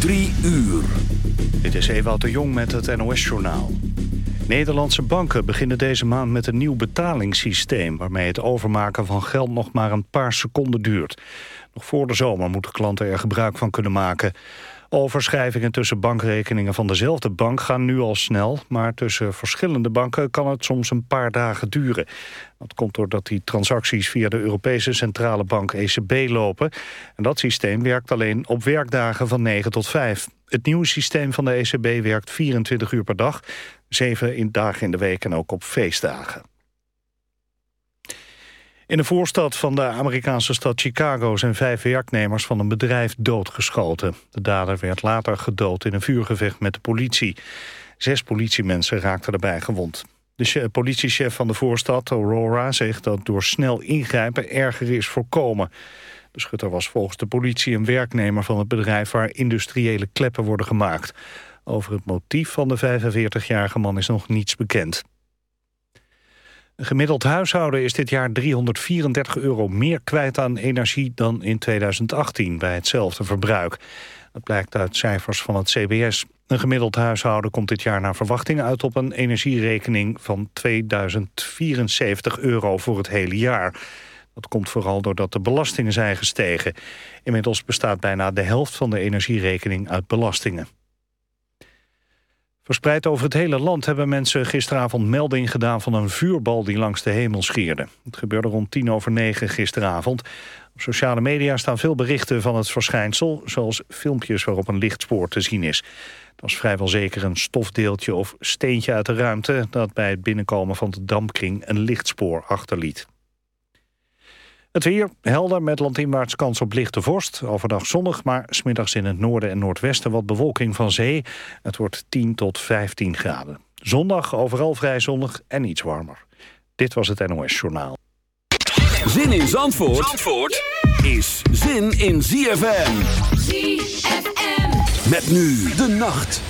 Drie uur. Dit is Ewout de Jong met het NOS-journaal. Nederlandse banken beginnen deze maand met een nieuw betalingssysteem... waarmee het overmaken van geld nog maar een paar seconden duurt. Nog voor de zomer moeten klanten er gebruik van kunnen maken. Overschrijvingen tussen bankrekeningen van dezelfde bank gaan nu al snel... maar tussen verschillende banken kan het soms een paar dagen duren. Dat komt doordat die transacties via de Europese Centrale Bank ECB lopen. En dat systeem werkt alleen op werkdagen van 9 tot 5. Het nieuwe systeem van de ECB werkt 24 uur per dag, 7 dagen in de week en ook op feestdagen. In de voorstad van de Amerikaanse stad Chicago zijn vijf werknemers van een bedrijf doodgeschoten. De dader werd later gedood in een vuurgevecht met de politie. Zes politiemensen raakten erbij gewond. De politiechef van de voorstad, Aurora, zegt dat door snel ingrijpen erger is voorkomen. De schutter was volgens de politie een werknemer van het bedrijf waar industriële kleppen worden gemaakt. Over het motief van de 45-jarige man is nog niets bekend. Een gemiddeld huishouden is dit jaar 334 euro meer kwijt aan energie dan in 2018 bij hetzelfde verbruik. Dat blijkt uit cijfers van het CBS. Een gemiddeld huishouden komt dit jaar naar verwachting uit op een energierekening van 2074 euro voor het hele jaar. Dat komt vooral doordat de belastingen zijn gestegen. Inmiddels bestaat bijna de helft van de energierekening uit belastingen. Verspreid over het hele land hebben mensen gisteravond melding gedaan van een vuurbal die langs de hemel scheerde. Het gebeurde rond tien over negen gisteravond. Op sociale media staan veel berichten van het verschijnsel, zoals filmpjes waarop een lichtspoor te zien is. Het was vrijwel zeker een stofdeeltje of steentje uit de ruimte dat bij het binnenkomen van de dampkring een lichtspoor achterliet. Het weer helder met landinwaarts kans op lichte vorst. Overdag zonnig, maar smiddags in het noorden en noordwesten wat bewolking van zee. Het wordt 10 tot 15 graden. Zondag overal vrij zonnig en iets warmer. Dit was het NOS Journaal. Zin in Zandvoort, Zandvoort is zin in ZFM. ZFM. Met nu de nacht.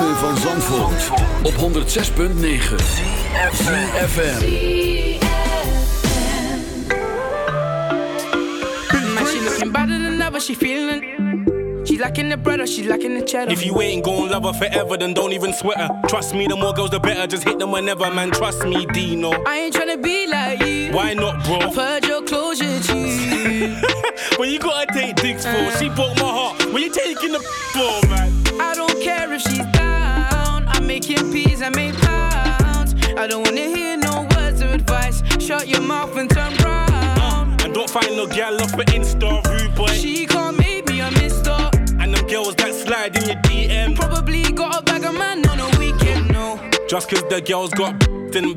Zandvoort, op 106.9 FM. Man, she looking better than ever, she feeling She lacking the bread or she lacking the cheddar If you ain't gon' love her forever, then don't even sweat her. Trust me, the more girls, the better. Just hit them whenever, man. Trust me, Dino. I ain't tryna be like you Why not, bro? I've heard your closure, G when you gotta take dicks for, she broke my heart. When you taking the for, man. I don't care if she's down I'm making peas, I make pounds. I don't wanna hear no words of advice. Shut your mouth and turn round. Uh, and don't find no gal off of Insta, rude boy. She can't make me a mister. And them girls that slide in your DM. Probably got a bag of man on a weekend, no. Just cause the girls got then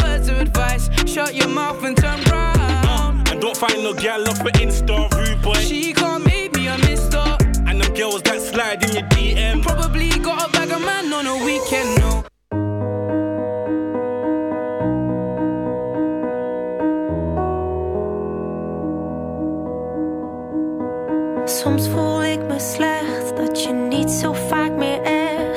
Shut your mouth and turn round. Uh, and don't find no gal off of Insta, rude boy. She can't make me a mister. and them girls that slide in your DM. Probably got a bag of man on a weekend, no. Soms voel ik me slecht dat je niet zo vaak meer echt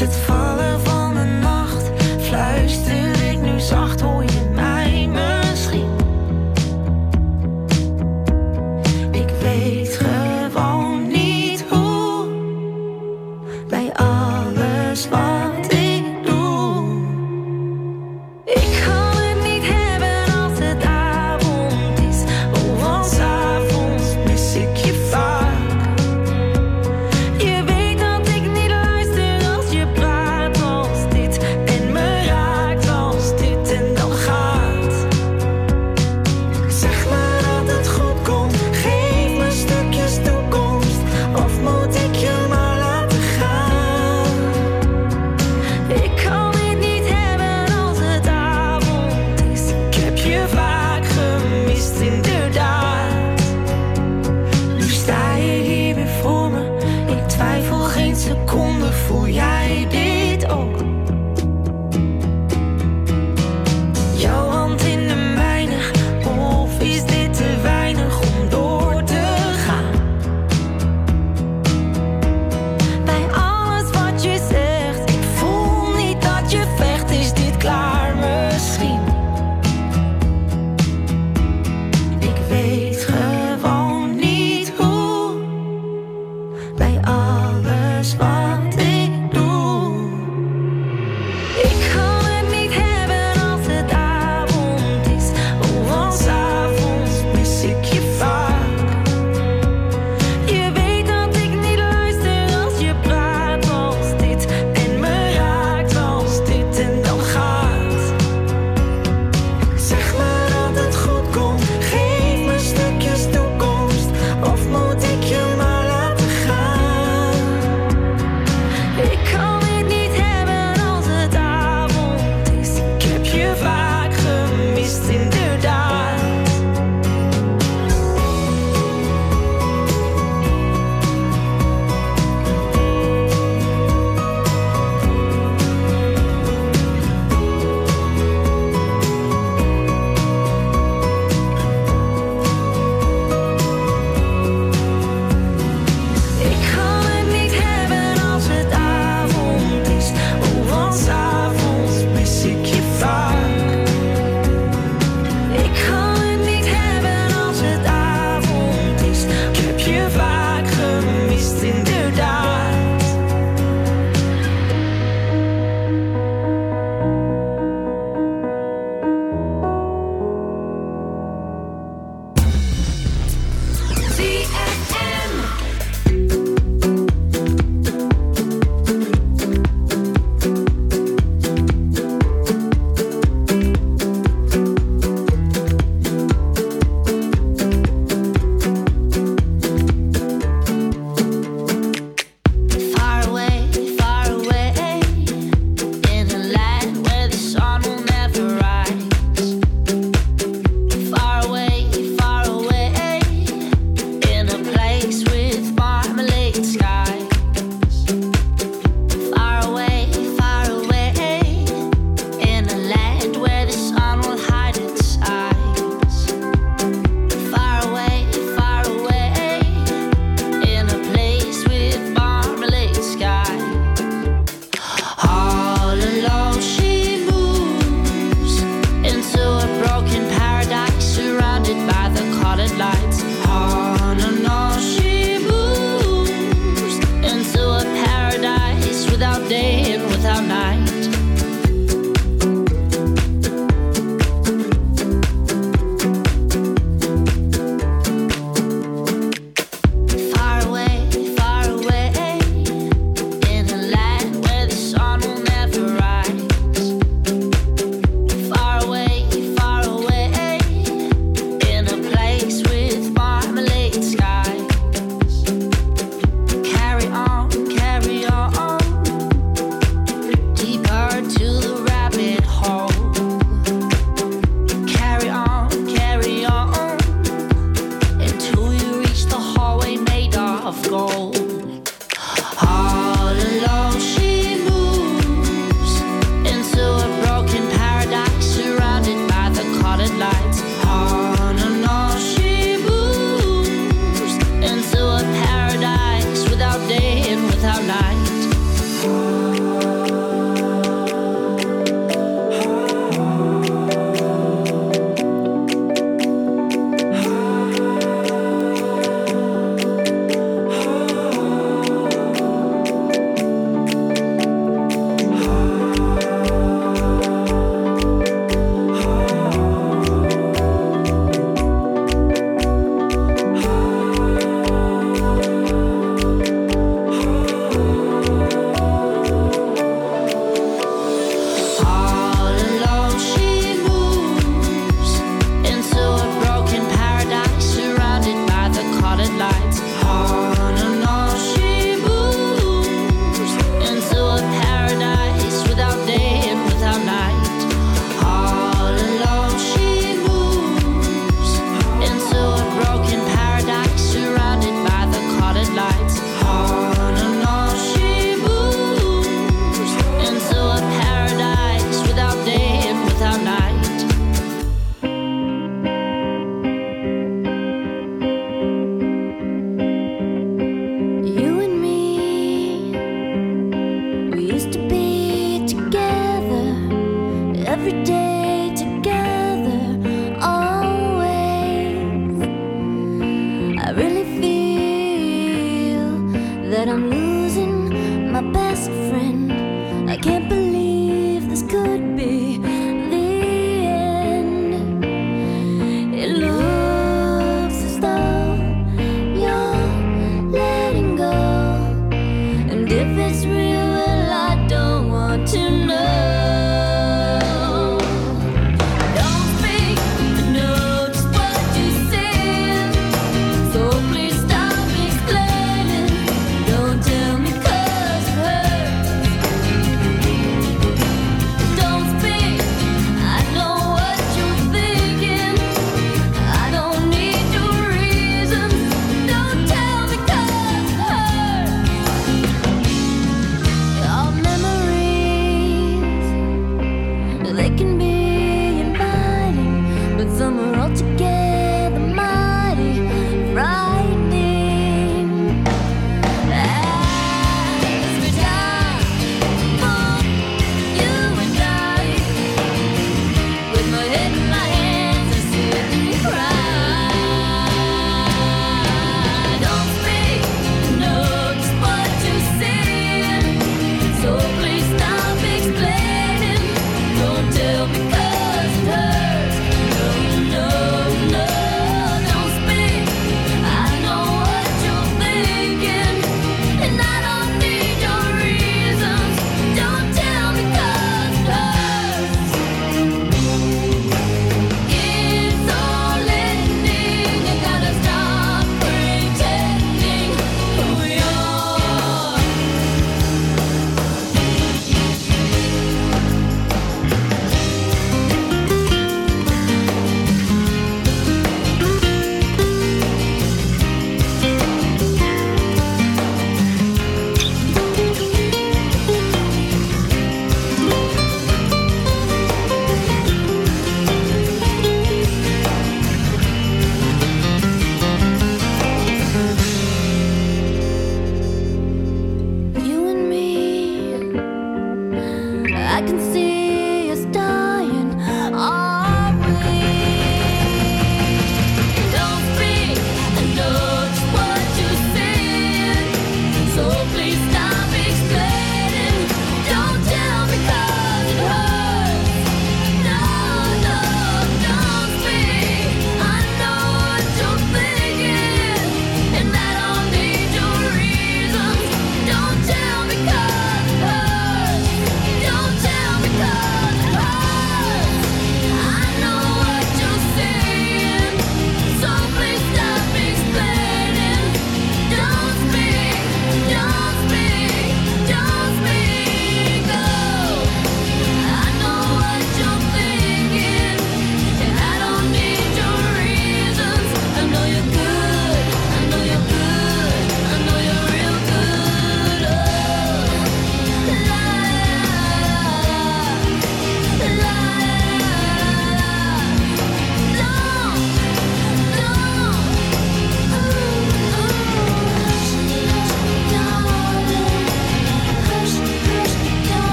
it's fun.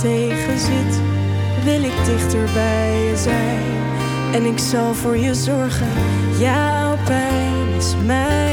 Tegenzit wil ik dichter bij je zijn. En ik zal voor je zorgen, jouw pijn is mijn.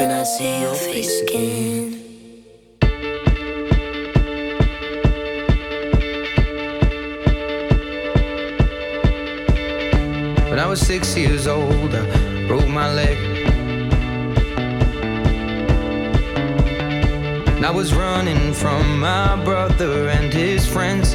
when I see your face again. When I was six years old, I broke my leg. And I was running from my brother and his friends.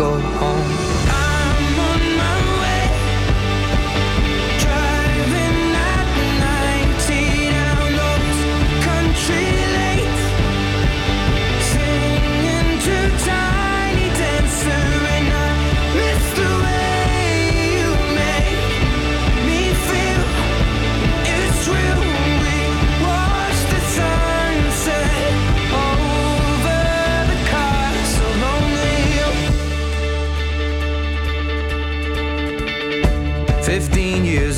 go home.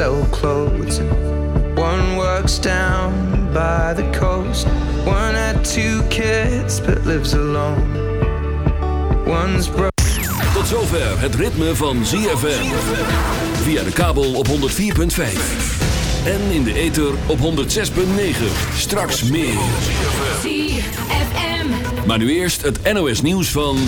Sell clothes. One works down by the coast. One had two kids but lives alone. One's broke. Tot zover het ritme van ZFM. Via de kabel op 104.5. En in de ether op 106.9. Straks meer. ZFM. Maar nu eerst het NOS nieuws van...